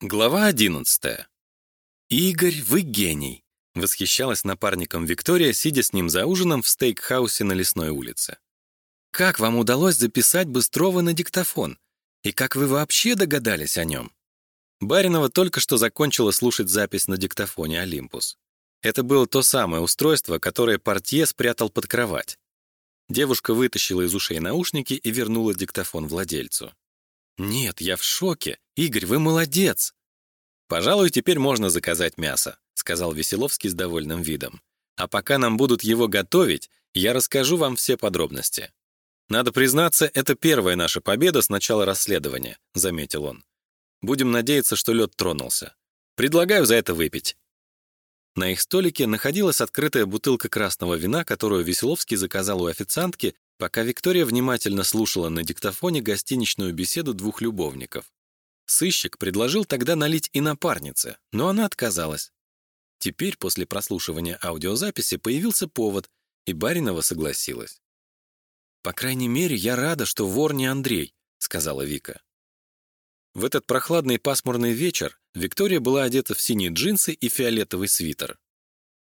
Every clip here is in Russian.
Глава 11. «Игорь, вы гений!» — восхищалась напарником Виктория, сидя с ним за ужином в стейкхаусе на Лесной улице. «Как вам удалось записать Быстрова на диктофон? И как вы вообще догадались о нем?» Баринова только что закончила слушать запись на диктофоне «Олимпус». Это было то самое устройство, которое портье спрятал под кровать. Девушка вытащила из ушей наушники и вернула диктофон владельцу. «Нет, я в шоке. Игорь, вы молодец!» «Пожалуй, теперь можно заказать мясо», — сказал Веселовский с довольным видом. «А пока нам будут его готовить, я расскажу вам все подробности». «Надо признаться, это первая наша победа с начала расследования», — заметил он. «Будем надеяться, что лед тронулся. Предлагаю за это выпить». На их столике находилась открытая бутылка красного вина, которую Веселовский заказал у официантки пока Виктория внимательно слушала на диктофоне гостиничную беседу двух любовников. Сыщик предложил тогда налить и напарнице, но она отказалась. Теперь, после прослушивания аудиозаписи, появился повод, и Баринова согласилась. «По крайней мере, я рада, что вор не Андрей», — сказала Вика. В этот прохладный пасмурный вечер Виктория была одета в синие джинсы и фиолетовый свитер.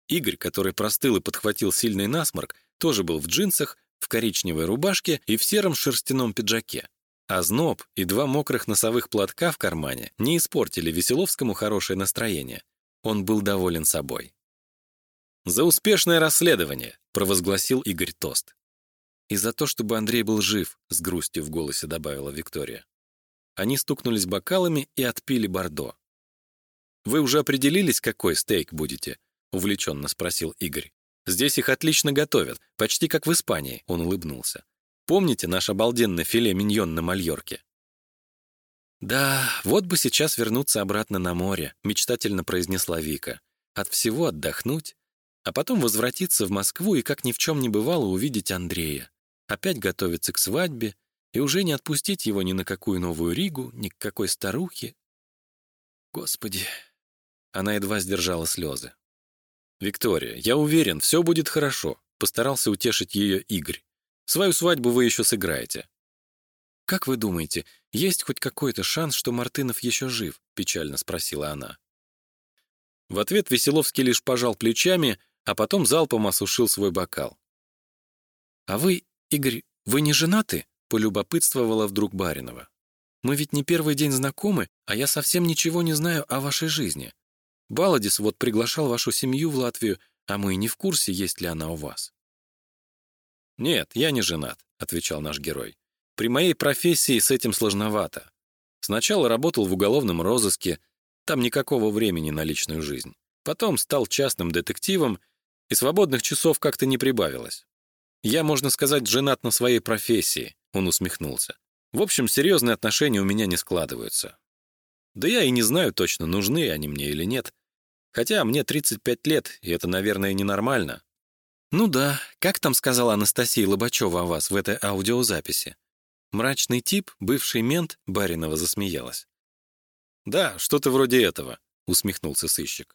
Игорь, который простыл и подхватил сильный насморк, тоже был в джинсах, в коричневой рубашке и в сером шерстяном пиджаке. А зноб и два мокрых носовых платка в кармане не испортили Веселовскому хорошее настроение. Он был доволен собой. «За успешное расследование!» — провозгласил Игорь Тост. «И за то, чтобы Андрей был жив», — с грустью в голосе добавила Виктория. Они стукнулись бокалами и отпили бордо. «Вы уже определились, какой стейк будете?» — увлеченно спросил Игорь. Здесь их отлично готовят, почти как в Испании», — он улыбнулся. «Помните наш обалденный филе миньон на Мальорке?» «Да, вот бы сейчас вернуться обратно на море», — мечтательно произнесла Вика. «От всего отдохнуть, а потом возвратиться в Москву и, как ни в чем не бывало, увидеть Андрея. Опять готовиться к свадьбе и уже не отпустить его ни на какую новую Ригу, ни к какой старухе. Господи!» Она едва сдержала слезы. «Виктория, я уверен, все будет хорошо», — постарался утешить ее Игорь. «Свою свадьбу вы еще сыграете». «Как вы думаете, есть хоть какой-то шанс, что Мартынов еще жив?» — печально спросила она. В ответ Веселовский лишь пожал плечами, а потом залпом осушил свой бокал. «А вы, Игорь, вы не женаты?» — полюбопытствовала вдруг Баринова. «Мы ведь не первый день знакомы, а я совсем ничего не знаю о вашей жизни. Баладис вот приглашал вашу семью в Латвию, а мы не в курсе, есть ли она у вас». «Нет, я не женат», — отвечал наш герой. «При моей профессии с этим сложновато. Сначала работал в уголовном розыске, там никакого времени на личную жизнь. Потом стал частным детективом, и свободных часов как-то не прибавилось. Я, можно сказать, женат на своей профессии», — он усмехнулся. «В общем, серьезные отношения у меня не складываются. Да я и не знаю точно, нужны они мне или нет. Хотя мне 35 лет, и это, наверное, ненормально. Ну да, как там сказала Анастасия Лобачева о вас в этой аудиозаписи? Мрачный тип, бывший мент, Баринова засмеялась. «Да, что-то вроде этого», — усмехнулся сыщик.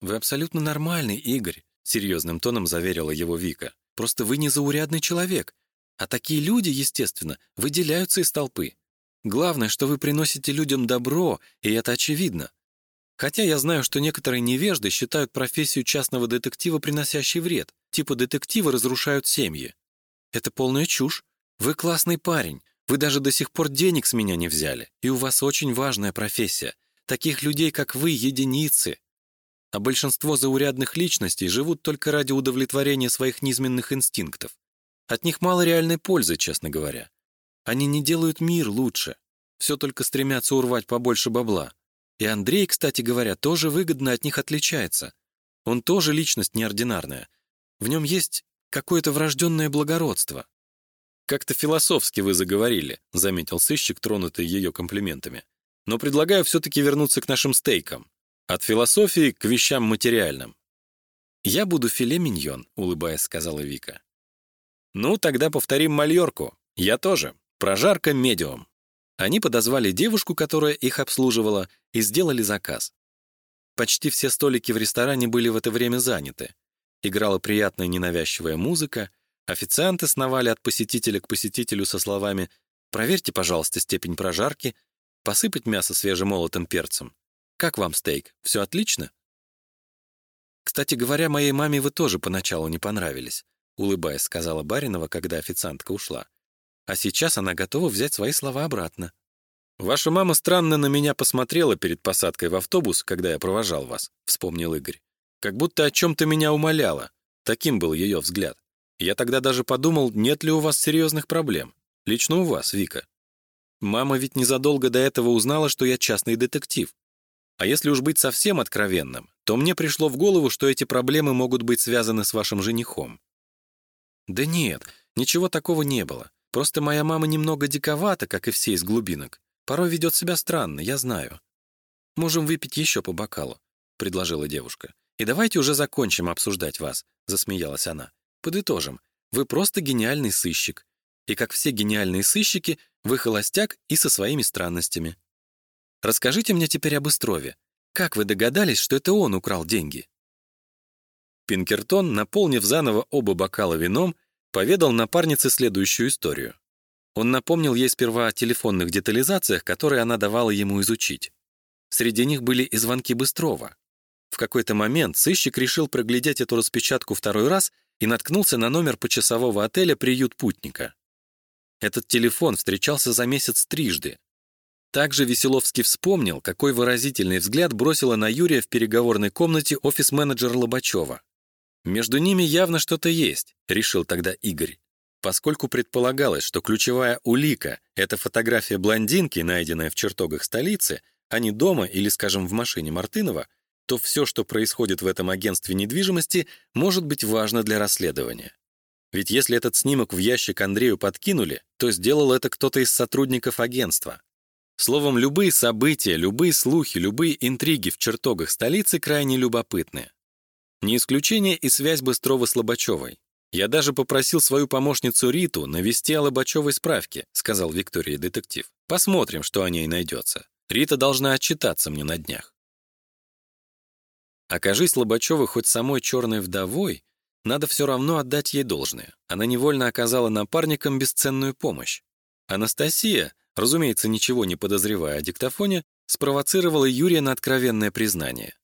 «Вы абсолютно нормальный, Игорь», — серьезным тоном заверила его Вика. «Просто вы незаурядный человек. А такие люди, естественно, выделяются из толпы. Главное, что вы приносите людям добро, и это очевидно. Хотя я знаю, что некоторые невежды считают профессию частного детектива приносящей вред, типа детективы разрушают семьи. Это полная чушь. Вы классный парень, вы даже до сих пор денег с меня не взяли, и у вас очень важная профессия. Таких людей, как вы, единицы. А большинство заурядных личностей живут только ради удовлетворения своих низменных инстинктов. От них мало реальной пользы, честно говоря. Они не делают мир лучше. Все только стремятся урвать побольше бабла. И Андрей, кстати говоря, тоже выгодно от них отличается. Он тоже личность неординарная. В нем есть какое-то врожденное благородство. «Как-то философски вы заговорили», — заметил сыщик, тронутый ее комплиментами. «Но предлагаю все-таки вернуться к нашим стейкам. От философии к вещам материальным». «Я буду филе миньон», — улыбаясь, сказала Вика. «Ну, тогда повторим мальорку. Я тоже. Прожарка медиум». Они подозвали девушку, которая их обслуживала, и сделали заказ. Почти все столики в ресторане были в это время заняты. Играла приятная ненавязчивая музыка, официанты сновали от посетителя к посетителю со словами «Проверьте, пожалуйста, степень прожарки», Посыпать мясо свежемолотым перцем? Как вам стейк? Все отлично?» «Кстати говоря, моей маме вы тоже поначалу не понравились», улыбаясь, сказала Баринова, когда официантка ушла. «А сейчас она готова взять свои слова обратно». «Ваша мама странно на меня посмотрела перед посадкой в автобус, когда я провожал вас», — вспомнил Игорь. «Как будто о чем-то меня умоляла. Таким был ее взгляд. Я тогда даже подумал, нет ли у вас серьезных проблем. Лично у вас, Вика. Мама ведь незадолго до этого узнала, что я частный детектив. А если уж быть совсем откровенным, то мне пришло в голову, что эти проблемы могут быть связаны с вашим женихом. Да нет, ничего такого не было. Просто моя мама немного диковата, как и все из глубинок. Порой ведет себя странно, я знаю. Можем выпить еще по бокалу, предложила девушка. И давайте уже закончим обсуждать вас, засмеялась она. Подытожим. Вы просто гениальный сыщик. И как все гениальные сыщики, вы холостяк и со своими странностями. Расскажите мне теперь об Истрове. Как вы догадались, что это он украл деньги? Пинкертон, наполнив заново оба бокала вином, поведал напарнице следующую историю. Он напомнил ей сперва о телефонных детализациях, которые она давала ему изучить. Среди них были и звонки Быстрова. В какой-то момент сыщик решил проглядеть эту распечатку второй раз и наткнулся на номер почасового отеля «Приют путника». Этот телефон встречался за месяц трижды. Также Веселовский вспомнил, какой выразительный взгляд бросила на Юрия в переговорной комнате офис-менеджер Лобачева. «Между ними явно что-то есть», — решил тогда Игорь. Поскольку предполагалось, что ключевая улика — это фотография блондинки, найденная в чертогах столицы, а не дома или, скажем, в машине Мартынова, то все, что происходит в этом агентстве недвижимости, может быть важно для расследования. Ведь если этот снимок в ящик Андрею подкинули, то сделал это кто-то из сотрудников агентства. Словом, любые события, любые слухи, любые интриги в чертогах столицы крайне любопытны. Не исключение и связь Быстрова с Лобачевой. «Я даже попросил свою помощницу Риту навести о Лобачевой справки», сказал Виктория детектив. «Посмотрим, что о ней найдется. Рита должна отчитаться мне на днях». Окажись Лобачева хоть самой черной вдовой, надо все равно отдать ей должное. Она невольно оказала напарникам бесценную помощь. Анастасия, разумеется, ничего не подозревая о диктофоне, спровоцировала Юрия на откровенное признание.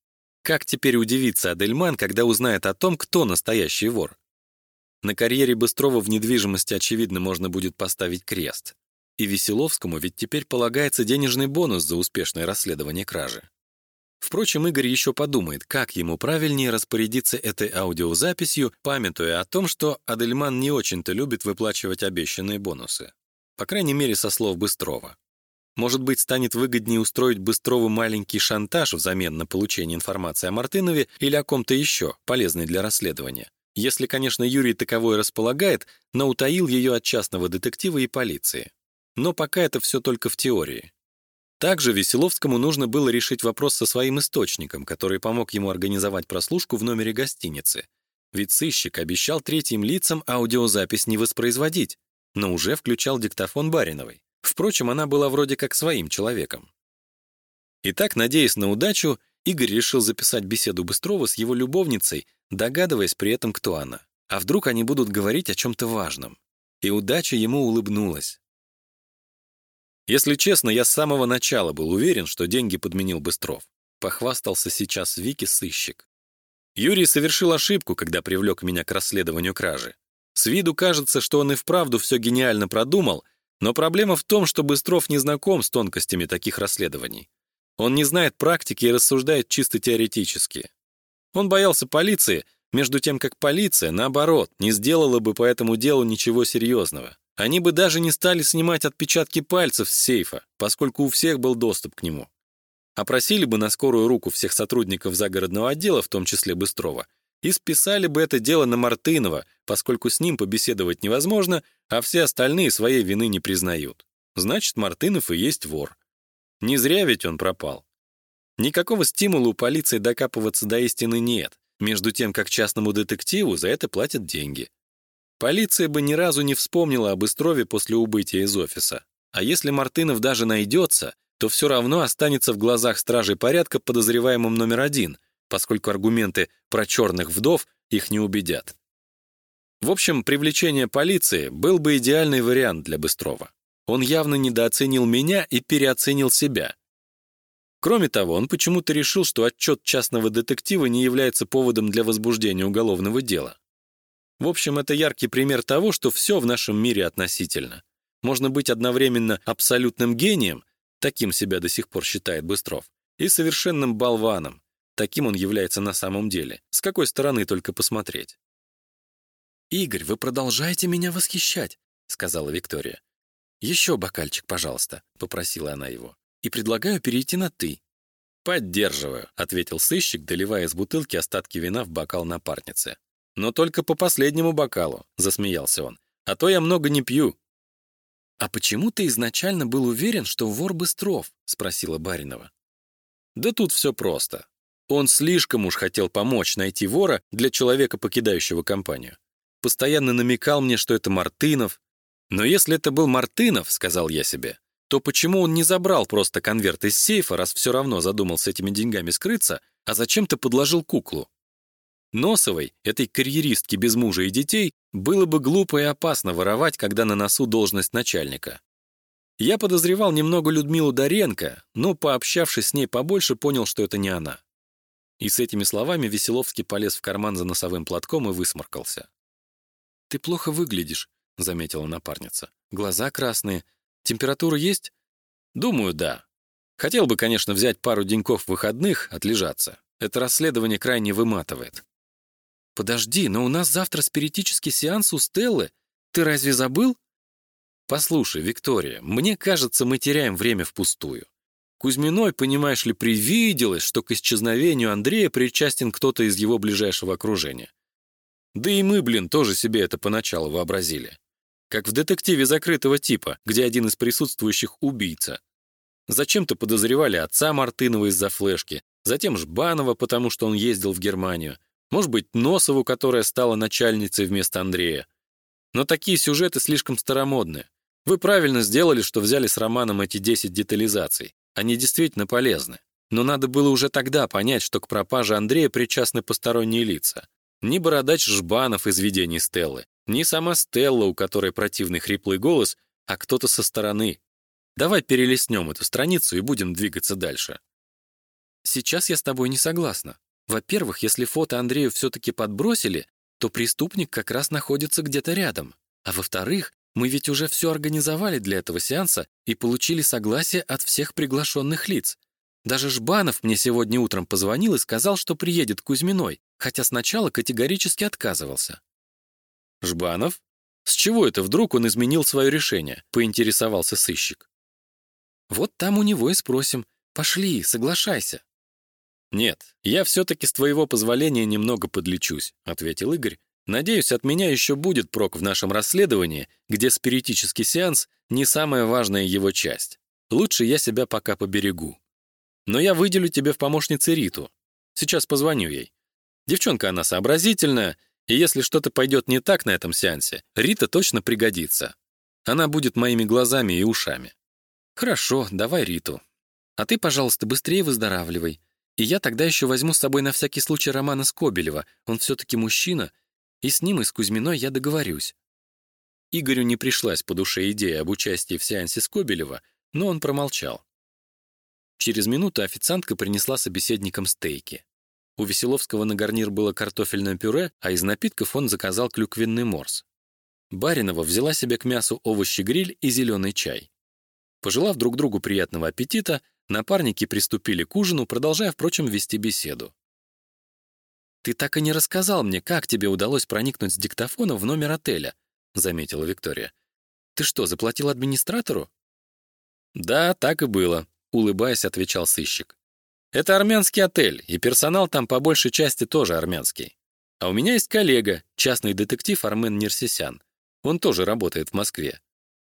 Как теперь удивиться Адельман, когда узнает о том, кто настоящий вор? На карьере Быстрова в недвижимости, очевидно, можно будет поставить крест. И Веселовскому ведь теперь полагается денежный бонус за успешное расследование кражи. Впрочем, Игорь еще подумает, как ему правильнее распорядиться этой аудиозаписью, памятуя о том, что Адельман не очень-то любит выплачивать обещанные бонусы. По крайней мере, со слов Быстрова. Может быть, станет выгоднее устроить Быстрову маленький шантаж взамен на получение информации о Мартынове или о ком-то еще, полезной для расследования. Если, конечно, Юрий таковой располагает, но утаил ее от частного детектива и полиции. Но пока это все только в теории. Также Веселовскому нужно было решить вопрос со своим источником, который помог ему организовать прослушку в номере гостиницы. Ведь сыщик обещал третьим лицам аудиозапись не воспроизводить, но уже включал диктофон Бариновой. Впрочем, она была вроде как своим человеком. Итак, надеясь на удачу, Игорь решил записать беседу Быстрова с его любовницей, догадываясь при этом, кто она. А вдруг они будут говорить о чем-то важном? И удача ему улыбнулась. Если честно, я с самого начала был уверен, что деньги подменил Быстров. Похвастался сейчас Вики сыщик. Юрий совершил ошибку, когда привлек меня к расследованию кражи. С виду кажется, что он и вправду все гениально продумал, но проблема в том, что Быстров не знаком с тонкостями таких расследований. Он не знает практики и рассуждает чисто теоретически. Он боялся полиции, между тем как полиция, наоборот, не сделала бы по этому делу ничего серьезного. Они бы даже не стали снимать отпечатки пальцев с сейфа, поскольку у всех был доступ к нему. Опросили бы на скорую руку всех сотрудников загородного отдела, в том числе Быстрова, и списали бы это дело на Мартынова, поскольку с ним побеседовать невозможно, а все остальные своей вины не признают. Значит, Мартынов и есть вор. Не зря ведь он пропал. Никакого стимула у полиции докапываться до истины нет, между тем, как частному детективу за это платят деньги. Полиция бы ни разу не вспомнила об Истрове после убытия из офиса. А если Мартынов даже найдется, то все равно останется в глазах стражей порядка подозреваемым номер один, поскольку аргументы про черных вдов их не убедят. В общем, привлечение полиции был бы идеальный вариант для Быстрова. Он явно недооценил меня и переоценил себя. Кроме того, он почему-то решил, что отчет частного детектива не является поводом для возбуждения уголовного дела. В общем, это яркий пример того, что все в нашем мире относительно. Можно быть одновременно абсолютным гением, таким себя до сих пор считает Быстров, и совершенным болваном, таким он является на самом деле, с какой стороны только посмотреть. «Игорь, вы продолжаете меня восхищать», — сказала Виктория. «Еще бокальчик, пожалуйста», — попросила она его и предлагаю перейти на «ты». «Поддерживаю», — ответил сыщик, доливая из бутылки остатки вина в бокал напарницы. «Но только по последнему бокалу», — засмеялся он. «А то я много не пью». «А почему ты изначально был уверен, что вор Быстров?» — спросила Баринова. «Да тут все просто. Он слишком уж хотел помочь найти вора для человека, покидающего компанию. Постоянно намекал мне, что это Мартынов. Но если это был Мартынов, — сказал я себе, то почему он не забрал просто конверт из сейфа, раз все равно задумал с этими деньгами скрыться, а зачем-то подложил куклу? Носовой, этой карьеристке без мужа и детей, было бы глупо и опасно воровать, когда на носу должность начальника. Я подозревал немного Людмилу Доренко, но, пообщавшись с ней побольше, понял, что это не она. И с этими словами Веселовский полез в карман за носовым платком и высморкался. «Ты плохо выглядишь», — заметила напарница. «Глаза красные, Температура есть? Думаю, да. Хотел бы, конечно, взять пару деньков выходных, отлежаться. Это расследование крайне выматывает. Подожди, но у нас завтра спиритический сеанс у Стеллы. Ты разве забыл? Послушай, Виктория, мне кажется, мы теряем время впустую. Кузьминой, понимаешь ли, привиделось, что к исчезновению Андрея причастен кто-то из его ближайшего окружения. Да и мы, блин, тоже себе это поначалу вообразили как в детективе закрытого типа, где один из присутствующих убийца. Зачем-то подозревали отца Мартынова из-за флешки, затем Жбанова, потому что он ездил в Германию, может быть, Носову, которая стала начальницей вместо Андрея. Но такие сюжеты слишком старомодные. Вы правильно сделали, что взяли с романом эти 10 детализаций. Они действительно полезны. Но надо было уже тогда понять, что к пропаже Андрея причастны посторонние лица. Ни бородач Жбанов из видений Стеллы, не сама Стелла, у которой противный хриплый голос, а кто-то со стороны. Давай перелистнем эту страницу и будем двигаться дальше. Сейчас я с тобой не согласна. Во-первых, если фото Андрею все-таки подбросили, то преступник как раз находится где-то рядом. А во-вторых, мы ведь уже все организовали для этого сеанса и получили согласие от всех приглашенных лиц. Даже Жбанов мне сегодня утром позвонил и сказал, что приедет к Кузьминой, хотя сначала категорически отказывался. «Жбанов? С чего это вдруг он изменил свое решение?» — поинтересовался сыщик. «Вот там у него и спросим. Пошли, соглашайся». «Нет, я все-таки с твоего позволения немного подлечусь», — ответил Игорь. «Надеюсь, от меня еще будет прок в нашем расследовании, где спиритический сеанс — не самая важная его часть. Лучше я себя пока поберегу. Но я выделю тебе в помощнице Риту. Сейчас позвоню ей. Девчонка она сообразительная, и если что-то пойдет не так на этом сеансе, Рита точно пригодится. Она будет моими глазами и ушами. Хорошо, давай Риту. А ты, пожалуйста, быстрее выздоравливай. И я тогда еще возьму с собой на всякий случай Романа Скобелева. Он все-таки мужчина, и с ним и с Кузьминой я договорюсь. Игорю не пришлась по душе идея об участии в сеансе Скобелева, но он промолчал. Через минуту официантка принесла собеседникам стейки. У Веселовского на гарнир было картофельное пюре, а из напитков он заказал клюквенный морс. Баринова взяла себе к мясу овощи-гриль и зеленый чай. Пожелав друг другу приятного аппетита, напарники приступили к ужину, продолжая, впрочем, вести беседу. «Ты так и не рассказал мне, как тебе удалось проникнуть с диктофона в номер отеля», — заметила Виктория. «Ты что, заплатил администратору?» «Да, так и было», — улыбаясь, отвечал сыщик. Это армянский отель, и персонал там по большей части тоже армянский. А у меня есть коллега, частный детектив Армен Нерсисян. Он тоже работает в Москве.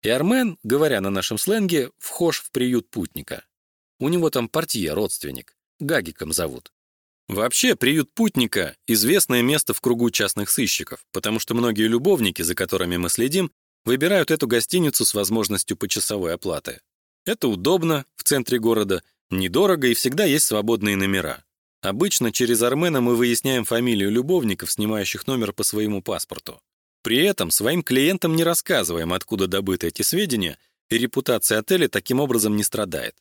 И Армен, говоря на нашем сленге, вхож в приют путника. У него там портье, родственник. Гагиком зовут. Вообще, приют путника — известное место в кругу частных сыщиков, потому что многие любовники, за которыми мы следим, выбирают эту гостиницу с возможностью почасовой оплаты. Это удобно в центре города — Недорого и всегда есть свободные номера. Обычно через Армена мы выясняем фамилию любовников, снимающих номер по своему паспорту. При этом своим клиентам не рассказываем, откуда добыты эти сведения, и репутация отеля таким образом не страдает.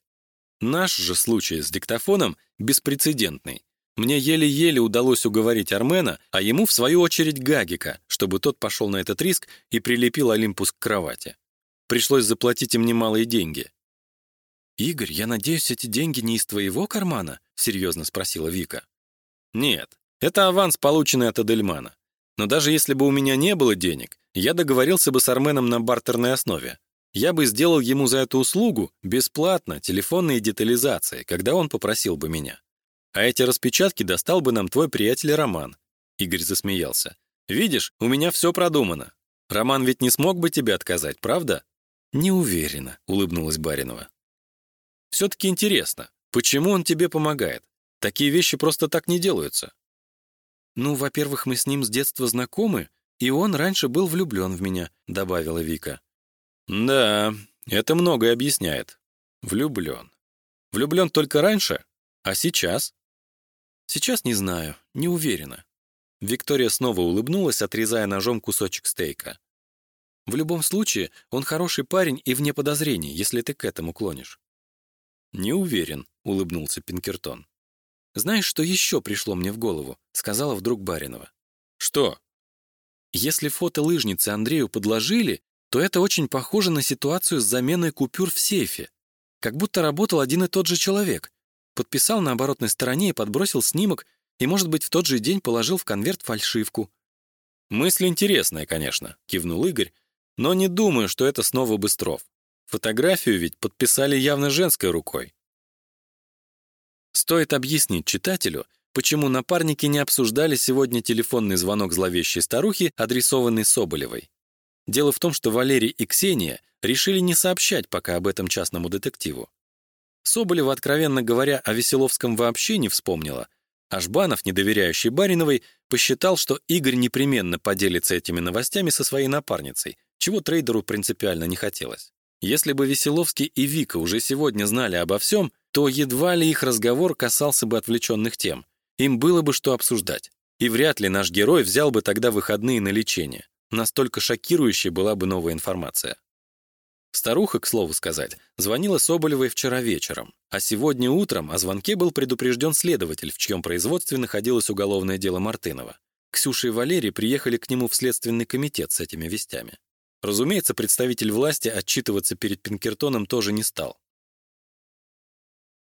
Наш же случай с диктофоном беспрецедентный. Мне еле-еле удалось уговорить Армена, а ему, в свою очередь, Гагика, чтобы тот пошел на этот риск и прилепил Олимпус к кровати. Пришлось заплатить им немалые деньги. «Игорь, я надеюсь, эти деньги не из твоего кармана?» — серьезно спросила Вика. «Нет, это аванс, полученный от Адельмана. Но даже если бы у меня не было денег, я договорился бы с Арменом на бартерной основе. Я бы сделал ему за эту услугу бесплатно телефонные детализации, когда он попросил бы меня. А эти распечатки достал бы нам твой приятель Роман. Игорь засмеялся. Видишь, у меня все продумано. Роман ведь не смог бы тебе отказать, правда? Не уверена, улыбнулась Баринова. Все-таки интересно, почему он тебе помогает? Такие вещи просто так не делаются. Ну, во-первых, мы с ним с детства знакомы, и он раньше был влюблен в меня, добавила Вика. Да, это многое объясняет. Влюблен. Влюблен только раньше, а сейчас? Сейчас не знаю, не уверена. Виктория снова улыбнулась, отрезая ножом кусочек стейка. В любом случае, он хороший парень и вне подозрений, если ты к этому клонишь. Не уверен, улыбнулся Пинкертон. Знаешь, что еще пришло мне в голову? сказала вдруг Баринова. Что? Если фото лыжницы Андрею подложили, то это очень похоже на ситуацию с заменой купюр в сейфе. Как будто работал один и тот же человек подписал на оборотной стороне и подбросил снимок, и, может быть, в тот же день положил в конверт фальшивку. «Мысль интересная, конечно», — кивнул Игорь, «но не думаю, что это снова Быстров. Фотографию ведь подписали явно женской рукой». Стоит объяснить читателю, почему напарники не обсуждали сегодня телефонный звонок зловещей старухи, адресованный Соболевой. Дело в том, что Валерий и Ксения решили не сообщать пока об этом частному детективу. Соболева, откровенно говоря, о Веселовском вообще не вспомнила, а Жбанов, не доверяющий Бариновой, посчитал, что Игорь непременно поделится этими новостями со своей напарницей, чего трейдеру принципиально не хотелось. Если бы Веселовский и Вика уже сегодня знали обо всем, то едва ли их разговор касался бы отвлеченных тем. Им было бы что обсуждать. И вряд ли наш герой взял бы тогда выходные на лечение. Настолько шокирующей была бы новая информация. Старуха, к слову сказать, звонила Соболевой вчера вечером, а сегодня утром о звонке был предупрежден следователь, в чьем производстве находилось уголовное дело Мартынова. Ксюша и Валерий приехали к нему в следственный комитет с этими вестями. Разумеется, представитель власти отчитываться перед Пинкертоном тоже не стал.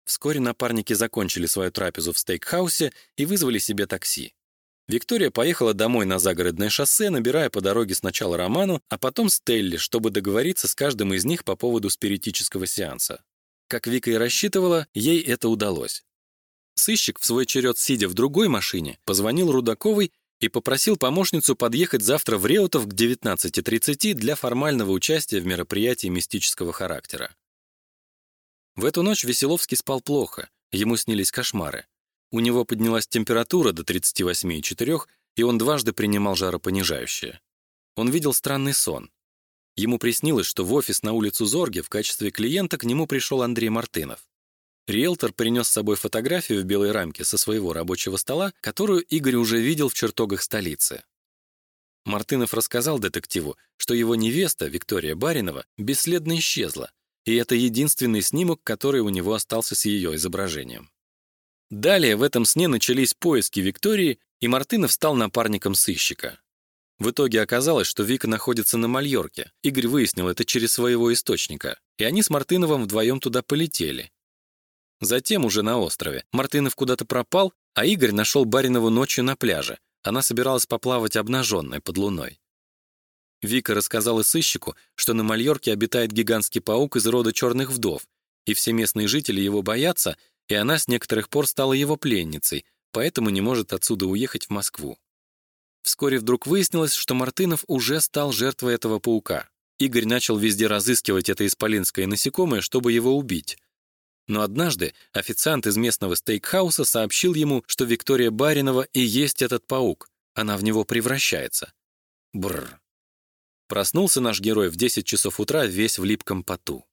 Вскоре напарники закончили свою трапезу в стейкхаусе и вызвали себе такси. Виктория поехала домой на загородное шоссе, набирая по дороге сначала Роману, а потом Стелли, чтобы договориться с каждым из них по поводу спиритического сеанса. Как Вика и рассчитывала, ей это удалось. Сыщик, в свой черед сидя в другой машине, позвонил Рудаковой и попросил помощницу подъехать завтра в Реутов к 19.30 для формального участия в мероприятии мистического характера. В эту ночь Веселовский спал плохо, ему снились кошмары. У него поднялась температура до 38,4, и он дважды принимал жаропонижающее. Он видел странный сон. Ему приснилось, что в офис на улицу Зорге в качестве клиента к нему пришел Андрей Мартынов. Риэлтор принес с собой фотографию в белой рамке со своего рабочего стола, которую Игорь уже видел в чертогах столицы. Мартынов рассказал детективу, что его невеста, Виктория Баринова, бесследно исчезла, и это единственный снимок, который у него остался с ее изображением. Далее в этом сне начались поиски Виктории, и Мартынов стал напарником сыщика. В итоге оказалось, что Вика находится на Мальорке. Игорь выяснил это через своего источника, и они с Мартыновым вдвоем туда полетели. Затем уже на острове Мартынов куда-то пропал, а Игорь нашел Баринову ночью на пляже. Она собиралась поплавать обнаженной под луной. Вика рассказала сыщику, что на Мальорке обитает гигантский паук из рода черных вдов, и все местные жители его боятся и она с некоторых пор стала его пленницей, поэтому не может отсюда уехать в Москву. Вскоре вдруг выяснилось, что Мартынов уже стал жертвой этого паука. Игорь начал везде разыскивать это исполинское насекомое, чтобы его убить. Но однажды официант из местного стейкхауса сообщил ему, что Виктория Баринова и есть этот паук. Она в него превращается. Бррр. Проснулся наш герой в 10 часов утра весь в липком поту.